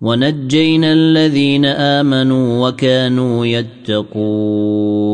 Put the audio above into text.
ونجينا الذين آمنوا وكانوا يتقون.